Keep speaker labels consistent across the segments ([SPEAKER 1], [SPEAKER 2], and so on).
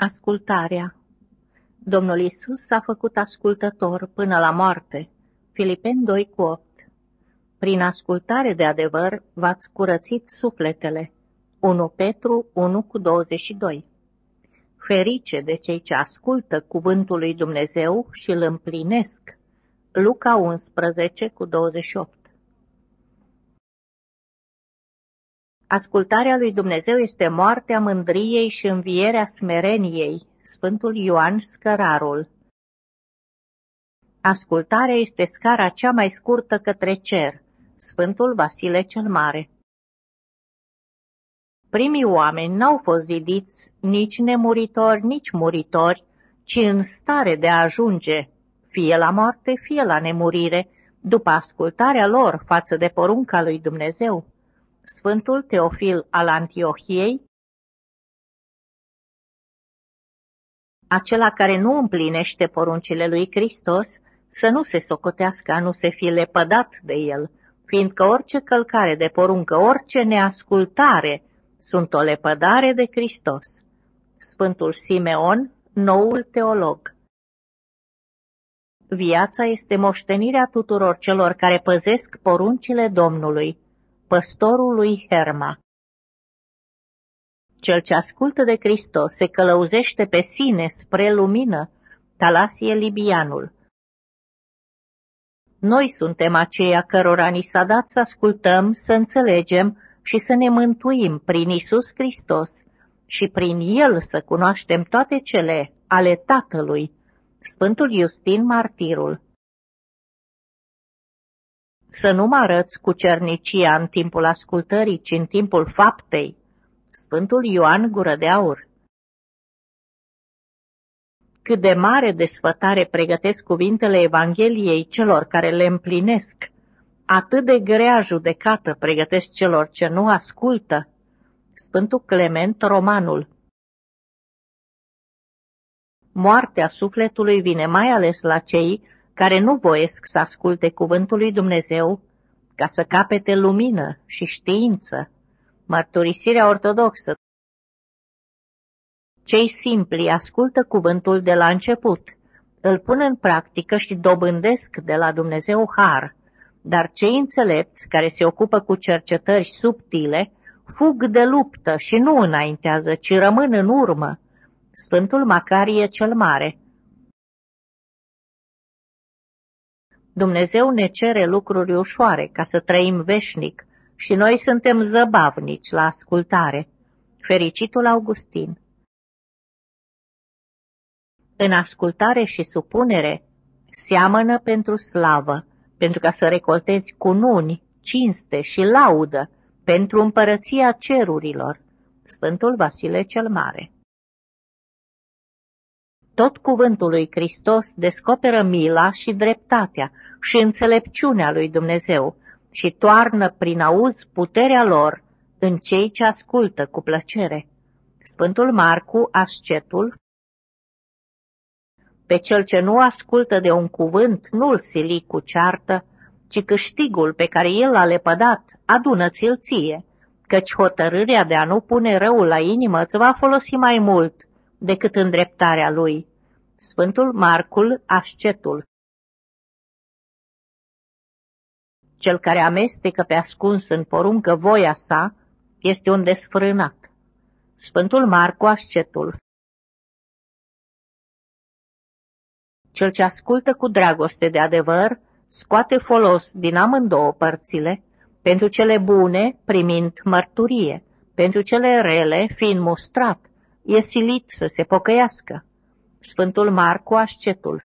[SPEAKER 1] Ascultarea Domnul Isus s-a făcut ascultător până la moarte. Filipeni 2 cu 8 Prin ascultare de adevăr v-ați curățit sufletele. 1 Petru 1 cu 22 Ferice de cei ce ascultă cuvântul lui Dumnezeu și îl împlinesc. Luca 11 cu 28 Ascultarea lui Dumnezeu este moartea mândriei și învierea smereniei. Sfântul Ioan Scărarul Ascultarea este scara cea mai scurtă către cer. Sfântul Vasile cel Mare Primii oameni n-au fost zidiți nici nemuritori, nici muritori, ci în stare de a ajunge, fie la moarte, fie la nemurire, după ascultarea lor față de porunca lui Dumnezeu. Sfântul Teofil al Antiohiei, acela care nu împlinește poruncile lui Hristos, să nu se socotească a nu se fi lepădat de el, fiindcă orice călcare de poruncă, orice neascultare, sunt o lepădare de Hristos. Sfântul Simeon, noul teolog Viața este moștenirea tuturor celor care păzesc poruncile Domnului păstorul lui Herma. Cel ce ascultă de Hristos se călăuzește pe sine spre lumină, Talasie Libianul. Noi suntem aceia cărora ni s-a dat să ascultăm, să înțelegem și să ne mântuim prin Isus Hristos și prin El să cunoaștem toate cele ale Tatălui. Sfântul Iustin Martirul să nu mă arăți cu cernicia în timpul ascultării, ci în timpul faptei. Sfântul Ioan Gură de Aur Cât de mare desfătare pregătesc cuvintele Evangheliei celor care le împlinesc, atât de grea judecată pregătesc celor ce nu ascultă. Sfântul Clement Romanul Moartea sufletului vine mai ales la cei care nu voiesc să asculte cuvântul lui Dumnezeu ca să capete lumină și știință, mărturisirea ortodoxă. Cei simpli ascultă cuvântul de la început, îl pun în practică și dobândesc de la Dumnezeu har, dar cei înțelepți care se ocupă cu cercetări subtile fug de luptă și nu înaintează, ci rămân în urmă. Sfântul Macarie cel Mare Dumnezeu ne cere lucruri ușoare ca să trăim veșnic și noi suntem zăbavnici la ascultare. Fericitul Augustin În ascultare și supunere seamănă pentru slavă, pentru ca să recoltezi cununi, cinste și laudă pentru împărăția cerurilor. Sfântul Vasile cel Mare tot cuvântul lui Hristos descoperă mila și dreptatea și înțelepciunea lui Dumnezeu și toarnă prin auz puterea lor în cei ce ascultă cu plăcere. Sfântul Marcu, ascetul, pe cel ce nu ascultă de un cuvânt nu-l sili cu ceartă, ci câștigul pe care el l-a lepădat, adună-ți-l ție, căci hotărârea de a nu pune răul la inimă îți va folosi mai mult decât îndreptarea lui. Sfântul Marcul, ascetul Cel care amestecă pe ascuns în poruncă voia sa este un desfrânat. Sfântul Marcu Ascetul Cel ce ascultă cu dragoste de adevăr scoate folos din amândouă părțile, pentru cele bune primind mărturie, pentru cele rele fiind mustrat, e silit să se pocăiască. Sfântul Marcu Ascetul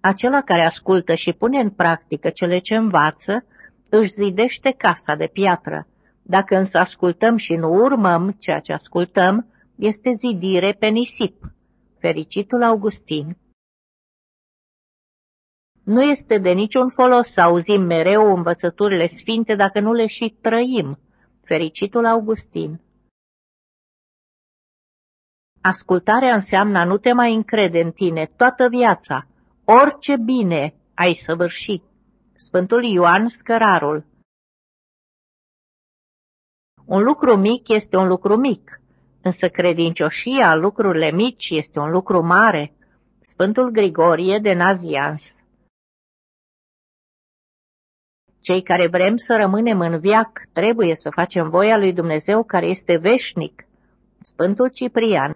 [SPEAKER 1] Acela care ascultă și pune în practică cele ce învață, își zidește casa de piatră. Dacă însă ascultăm și nu urmăm ceea ce ascultăm, este zidire pe nisip. Fericitul Augustin Nu este de niciun folos să auzim mereu învățăturile sfinte dacă nu le și trăim. Fericitul Augustin Ascultarea înseamnă a nu te mai încrede în tine toată viața, orice bine ai săvârșit. Sfântul Ioan Scărarul Un lucru mic este un lucru mic, însă credincioșia lucrurile mici este un lucru mare. Sfântul Grigorie de Nazians Cei care vrem să rămânem în viac trebuie să facem voia lui Dumnezeu care este veșnic. Sfântul Ciprian